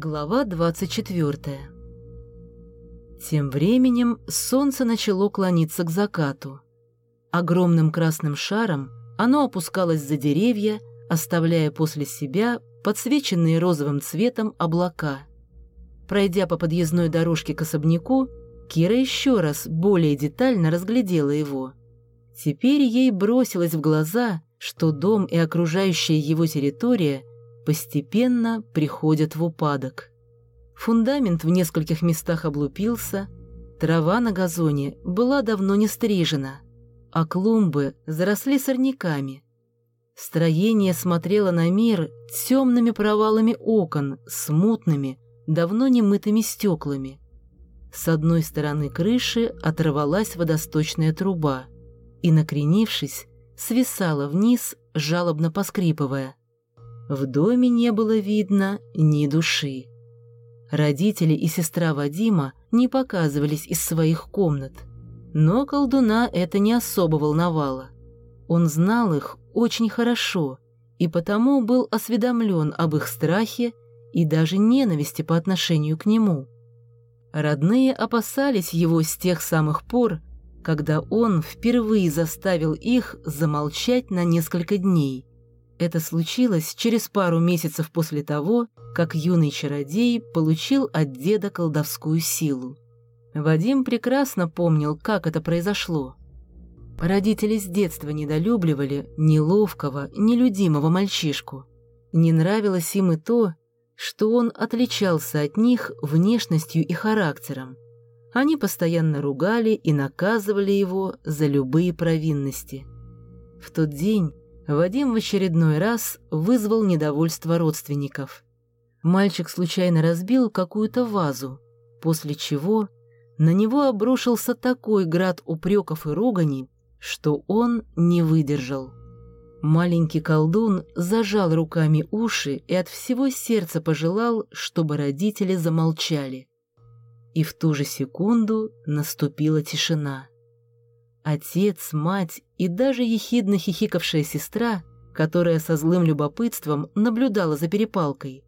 Глава 24 Тем временем солнце начало клониться к закату. Огромным красным шаром оно опускалось за деревья, оставляя после себя подсвеченные розовым цветом облака. Пройдя по подъездной дорожке к особняку, Кира еще раз более детально разглядела его. Теперь ей бросилось в глаза, что дом и окружающая его территория постепенно приходят в упадок. Фундамент в нескольких местах облупился, трава на газоне была давно не стрижена, а клумбы заросли сорняками. Строение смотрело на мир темными провалами окон с мутными, давно немытыми стеклами. С одной стороны крыши оторвалась водосточная труба и, накренившись, свисала вниз, жалобно поскрипывая. В доме не было видно ни души. Родители и сестра Вадима не показывались из своих комнат. Но колдуна это не особо волновало. Он знал их очень хорошо и потому был осведомлен об их страхе и даже ненависти по отношению к нему. Родные опасались его с тех самых пор, когда он впервые заставил их замолчать на несколько дней. Это случилось через пару месяцев после того, как юный чародей получил от деда колдовскую силу. Вадим прекрасно помнил, как это произошло. Родители с детства недолюбливали неловкого, нелюдимого мальчишку. Не нравилось им и то, что он отличался от них внешностью и характером. Они постоянно ругали и наказывали его за любые провинности. В тот день Вадим в очередной раз вызвал недовольство родственников. Мальчик случайно разбил какую-то вазу, после чего на него обрушился такой град упреков и руганий, что он не выдержал. Маленький колдун зажал руками уши и от всего сердца пожелал, чтобы родители замолчали. И в ту же секунду наступила тишина. Отец, мать и даже ехидно хихикавшая сестра, которая со злым любопытством наблюдала за перепалкой,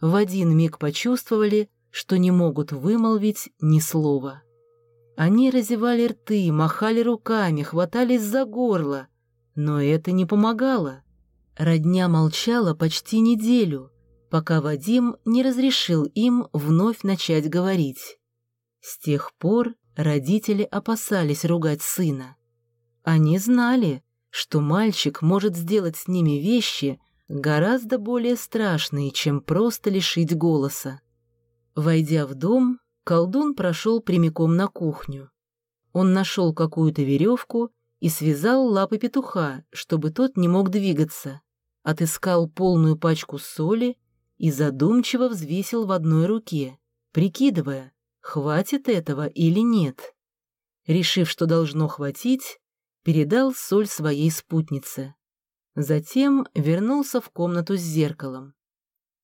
в один миг почувствовали, что не могут вымолвить ни слова. Они разевали рты, махали руками, хватались за горло, но это не помогало. Родня молчала почти неделю, пока Вадим не разрешил им вновь начать говорить. С тех пор Родители опасались ругать сына. Они знали, что мальчик может сделать с ними вещи гораздо более страшные, чем просто лишить голоса. Войдя в дом, колдун прошел прямиком на кухню. Он нашел какую-то веревку и связал лапы петуха, чтобы тот не мог двигаться, отыскал полную пачку соли и задумчиво взвесил в одной руке, прикидывая, хватит этого или нет. Решив, что должно хватить, передал соль своей спутнице. Затем вернулся в комнату с зеркалом.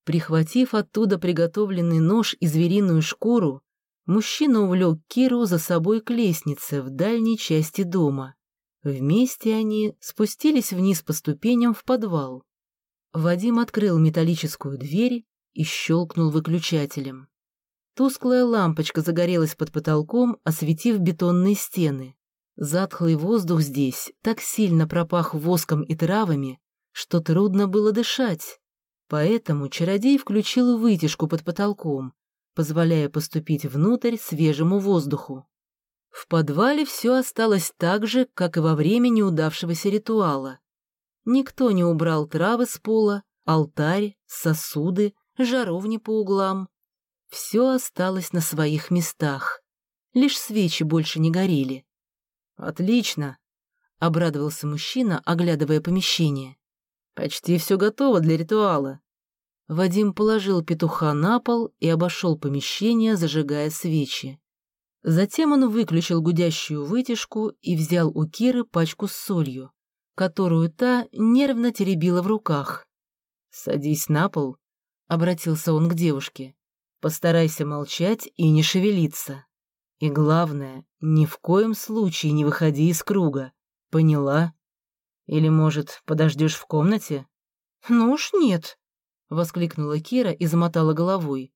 Прихватив оттуда приготовленный нож и звериную шкуру, мужчина увлек Киру за собой к лестнице в дальней части дома. Вместе они спустились вниз по ступеням в подвал. Вадим открыл металлическую дверь и щелкнул выключателем. Тусклая лампочка загорелась под потолком, осветив бетонные стены. Затхлый воздух здесь так сильно пропах воском и травами, что трудно было дышать. Поэтому чародей включил вытяжку под потолком, позволяя поступить внутрь свежему воздуху. В подвале все осталось так же, как и во время неудавшегося ритуала. Никто не убрал травы с пола, алтарь, сосуды, жаровни по углам. Все осталось на своих местах. Лишь свечи больше не горели. «Отлично!» — обрадовался мужчина, оглядывая помещение. «Почти все готово для ритуала». Вадим положил петуха на пол и обошел помещение, зажигая свечи. Затем он выключил гудящую вытяжку и взял у Киры пачку с солью, которую та нервно теребила в руках. «Садись на пол», — обратился он к девушке. Постарайся молчать и не шевелиться. И главное, ни в коем случае не выходи из круга. Поняла? Или, может, подождешь в комнате? Ну уж нет, воскликнула Кира и замотала головой.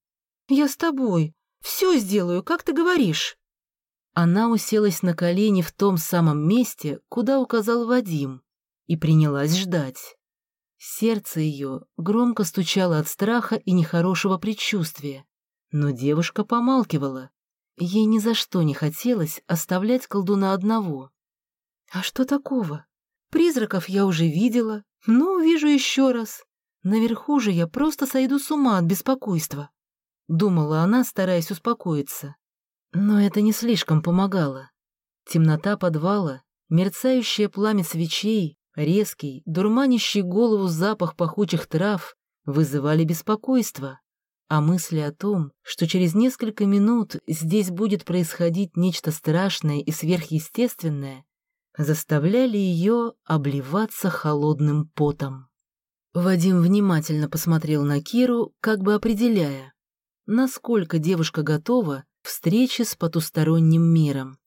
Я с тобой. Все сделаю, как ты говоришь». Она уселась на колени в том самом месте, куда указал Вадим, и принялась ждать. Сердце ее громко стучало от страха и нехорошего предчувствия, но девушка помалкивала. Ей ни за что не хотелось оставлять колдуна одного. «А что такого? Призраков я уже видела, но увижу еще раз. Наверху же я просто сойду с ума от беспокойства», — думала она, стараясь успокоиться. Но это не слишком помогало. Темнота подвала, мерцающее пламя свечей, резкий, дурманящий голову запах пахучих трав вызывали беспокойство, а мысли о том, что через несколько минут здесь будет происходить нечто страшное и сверхъестественное, заставляли ее обливаться холодным потом. Вадим внимательно посмотрел на Киру, как бы определяя, насколько девушка готова встречи с потусторонним миром.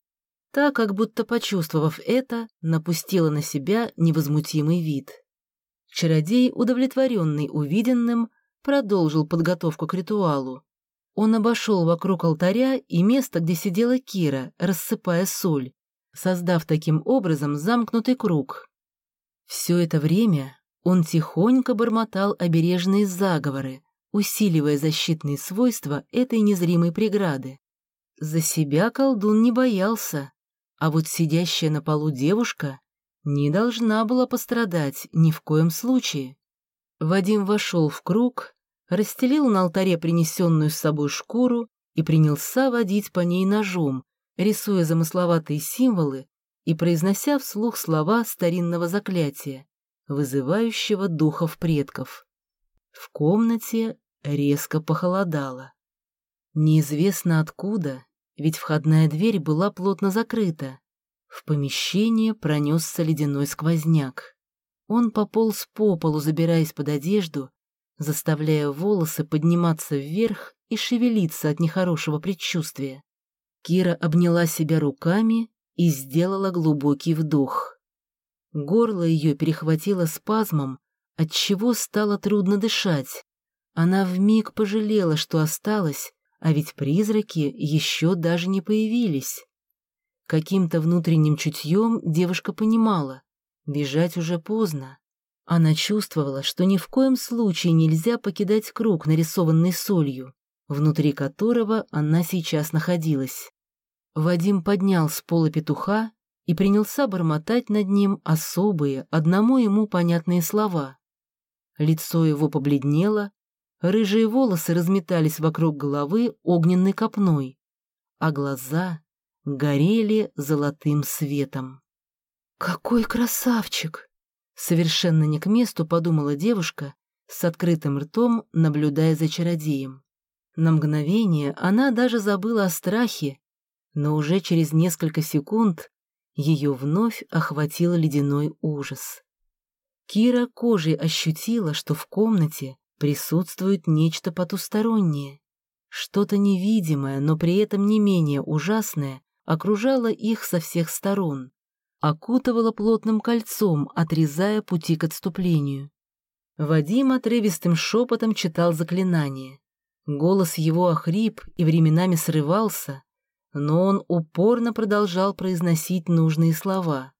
Та, как будто почувствовав это, напустила на себя невозмутимый вид. Чародей, удовлетворенный увиденным, продолжил подготовку к ритуалу. Он обошел вокруг алтаря и место, где сидела Кира, рассыпая соль, создав таким образом замкнутый круг. Все это время он тихонько бормотал обережные заговоры, усиливая защитные свойства этой незримой преграды. За себя колдун не боялся, а вот сидящая на полу девушка не должна была пострадать ни в коем случае. Вадим вошел в круг, расстелил на алтаре принесенную с собой шкуру и принялся водить по ней ножом, рисуя замысловатые символы и произнося вслух слова старинного заклятия, вызывающего духов предков. В комнате резко похолодало. Неизвестно откуда ведь входная дверь была плотно закрыта. В помещение пронесся ледяной сквозняк. Он пополз по полу, забираясь под одежду, заставляя волосы подниматься вверх и шевелиться от нехорошего предчувствия. Кира обняла себя руками и сделала глубокий вдох. Горло ее перехватило спазмом, отчего стало трудно дышать. Она вмиг пожалела, что осталась, а ведь призраки еще даже не появились. Каким-то внутренним чутьем девушка понимала, бежать уже поздно. Она чувствовала, что ни в коем случае нельзя покидать круг, нарисованный солью, внутри которого она сейчас находилась. Вадим поднял с пола петуха и принялся бормотать над ним особые, одному ему понятные слова. Лицо его побледнело, Рыжие волосы разметались вокруг головы огненной копной, а глаза горели золотым светом. «Какой красавчик!» Совершенно не к месту подумала девушка, с открытым ртом наблюдая за чародеем. На мгновение она даже забыла о страхе, но уже через несколько секунд ее вновь охватил ледяной ужас. Кира кожей ощутила, что в комнате присутствует нечто потустороннее. Что-то невидимое, но при этом не менее ужасное, окружало их со всех сторон, окутывало плотным кольцом, отрезая пути к отступлению. Вадим отрывистым шепотом читал заклинание. Голос его охрип и временами срывался, но он упорно продолжал произносить нужные слова.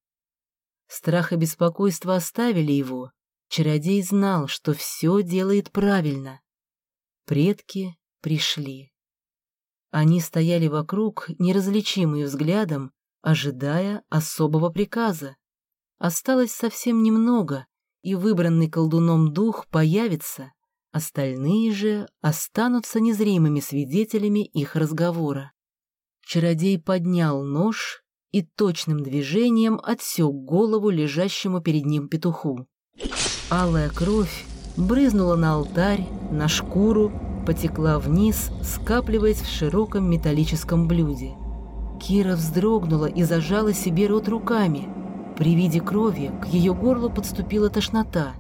Страх и беспокойство оставили его, Чародей знал, что все делает правильно. Предки пришли. Они стояли вокруг, неразличимые взглядом, ожидая особого приказа. Осталось совсем немного, и выбранный колдуном дух появится, остальные же останутся незримыми свидетелями их разговора. Чародей поднял нож и точным движением отсек голову лежащему перед ним петуху. Алая кровь брызнула на алтарь, на шкуру, потекла вниз, скапливаясь в широком металлическом блюде. Кира вздрогнула и зажала себе рот руками. При виде крови к ее горлу подступила тошнота.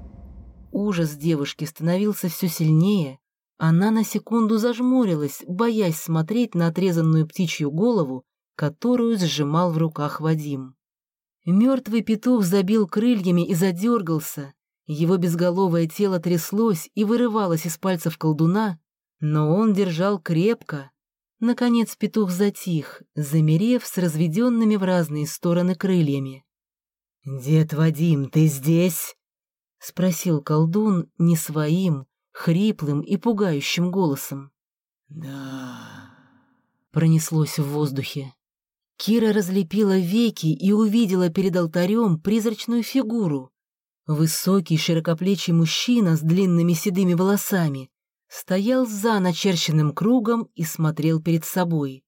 Ужас девушки становился все сильнее. Она на секунду зажмурилась, боясь смотреть на отрезанную птичью голову, которую сжимал в руках Вадим. Мертвый петух забил крыльями и задергался. Его безголовое тело тряслось и вырывалось из пальцев колдуна, Но он держал крепко. Наконец петух затих, замерев с разведенными в разные стороны крыльями. «Дед Вадим, ты здесь?» — спросил колдун не своим, хриплым и пугающим голосом. «Да...» — пронеслось в воздухе. Кира разлепила веки и увидела перед алтарем призрачную фигуру. Высокий широкоплечий мужчина с длинными седыми волосами стоял за начерченным кругом и смотрел перед собой.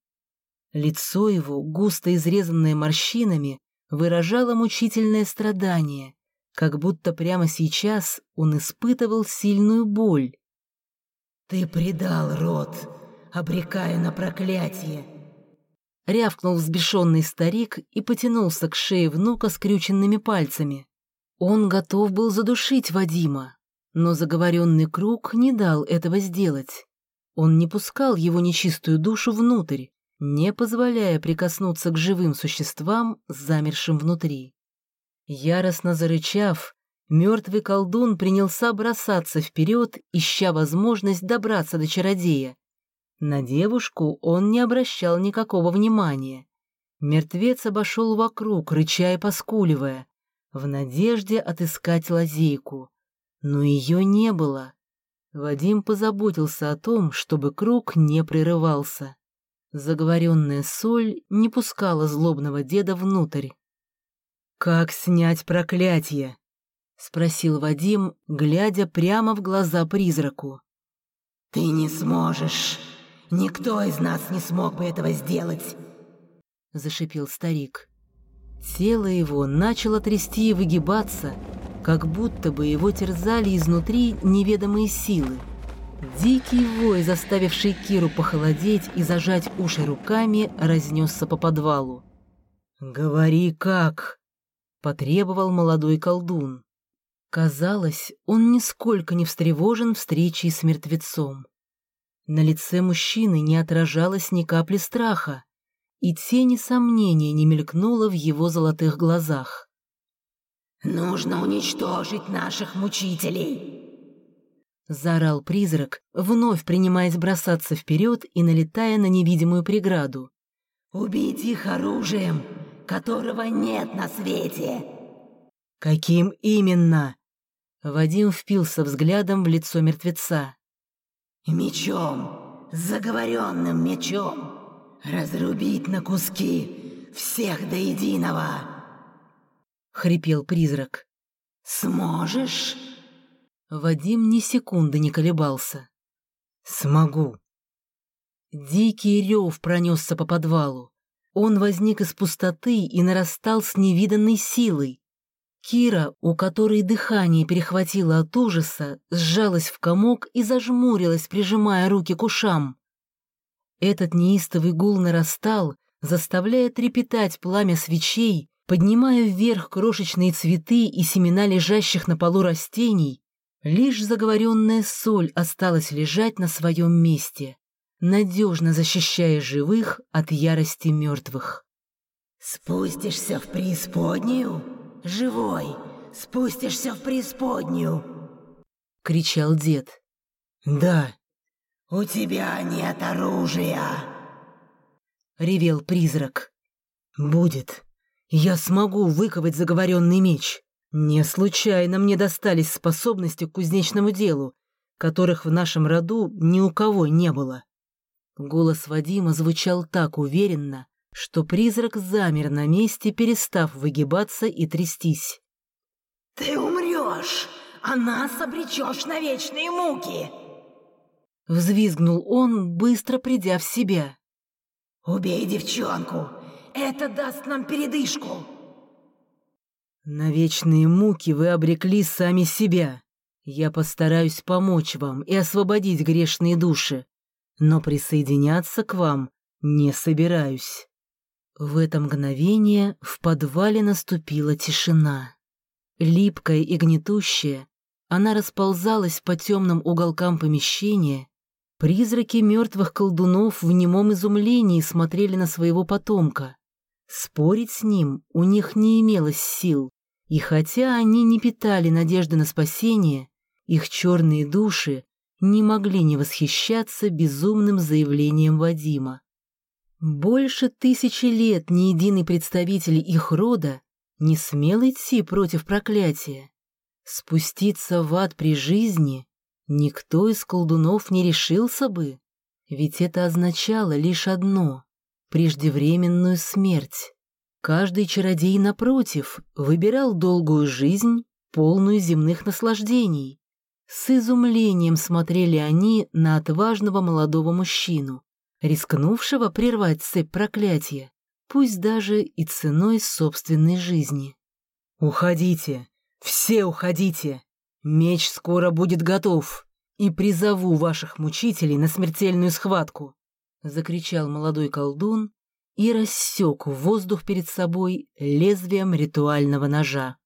Лицо его, густо изрезанное морщинами, выражало мучительное страдание, как будто прямо сейчас он испытывал сильную боль. «Ты предал род, обрекая на проклятие!» Рявкнул взбешенный старик и потянулся к шее внука скрюченными пальцами. Он готов был задушить Вадима, но заговоренный круг не дал этого сделать. Он не пускал его нечистую душу внутрь, не позволяя прикоснуться к живым существам, замершим внутри. Яростно зарычав, мертвый колдун принялся бросаться вперед, ища возможность добраться до чародея. На девушку он не обращал никакого внимания. Мертвец обошел вокруг, рыча и поскуливая, в надежде отыскать лазейку. Но ее не было. Вадим позаботился о том, чтобы круг не прерывался. Заговоренная соль не пускала злобного деда внутрь. «Как снять проклятие?» — спросил Вадим, глядя прямо в глаза призраку. «Ты не сможешь. Никто из нас не смог бы этого сделать», — зашипел старик. Тело его начало трясти и выгибаться, как будто бы его терзали изнутри неведомые силы. Дикий вой, заставивший Киру похолодеть и зажать уши руками, разнесся по подвалу. «Говори как!» — потребовал молодой колдун. Казалось, он нисколько не встревожен встречей с мертвецом. На лице мужчины не отражалось ни капли страха, и тени сомнения не мелькнуло в его золотых глазах. «Нужно уничтожить наших мучителей!» Заорал призрак, вновь принимаясь бросаться вперед и налетая на невидимую преграду. «Убить их оружием, которого нет на свете!» «Каким именно?» Вадим впился взглядом в лицо мертвеца. «Мечом, заговоренным мечом, разрубить на куски всех до единого!» — хрипел призрак. «Сможешь?» Вадим ни секунды не колебался. «Смогу». Дикий рев пронесся по подвалу. Он возник из пустоты и нарастал с невиданной силой. Кира, у которой дыхание перехватило от ужаса, сжалась в комок и зажмурилась, прижимая руки к ушам. Этот неистовый гул нарастал, заставляя трепетать пламя свечей, поднимая вверх крошечные цветы и семена лежащих на полу растений, Лишь заговоренная соль осталась лежать на своем месте, надежно защищая живых от ярости мертвых. «Спустишься в преисподнюю? Живой! Спустишься в преисподнюю!» — кричал дед. «Да». «У тебя нет оружия!» — ревел призрак. «Будет. Я смогу выковать заговоренный меч. Не случайно мне достались способности к кузнечному делу, которых в нашем роду ни у кого не было. Голос Вадима звучал так уверенно, что призрак замер на месте, перестав выгибаться и трястись. «Ты умрешь, а нас обречешь на вечные муки!» Взвизгнул он, быстро придя в себя. «Убей девчонку! Это даст нам передышку!» На вечные муки вы обрекли сами себя. Я постараюсь помочь вам и освободить грешные души, но присоединяться к вам не собираюсь». В это мгновение в подвале наступила тишина. Липкая и гнетущая, она расползалась по темным уголкам помещения. Призраки мертвых колдунов в немом изумлении смотрели на своего потомка. Спорить с ним у них не имелось сил, и хотя они не питали надежды на спасение, их черные души не могли не восхищаться безумным заявлением Вадима. Больше тысячи лет ни единый представитель их рода не смел идти против проклятия. Спуститься в ад при жизни никто из колдунов не решился бы, ведь это означало лишь одно — преждевременную смерть. Каждый чародей, напротив, выбирал долгую жизнь, полную земных наслаждений. С изумлением смотрели они на отважного молодого мужчину, рискнувшего прервать цепь проклятия, пусть даже и ценой собственной жизни. «Уходите! Все уходите! Меч скоро будет готов, и призову ваших мучителей на смертельную схватку!» — закричал молодой колдун, и рассек воздух перед собой лезвием ритуального ножа.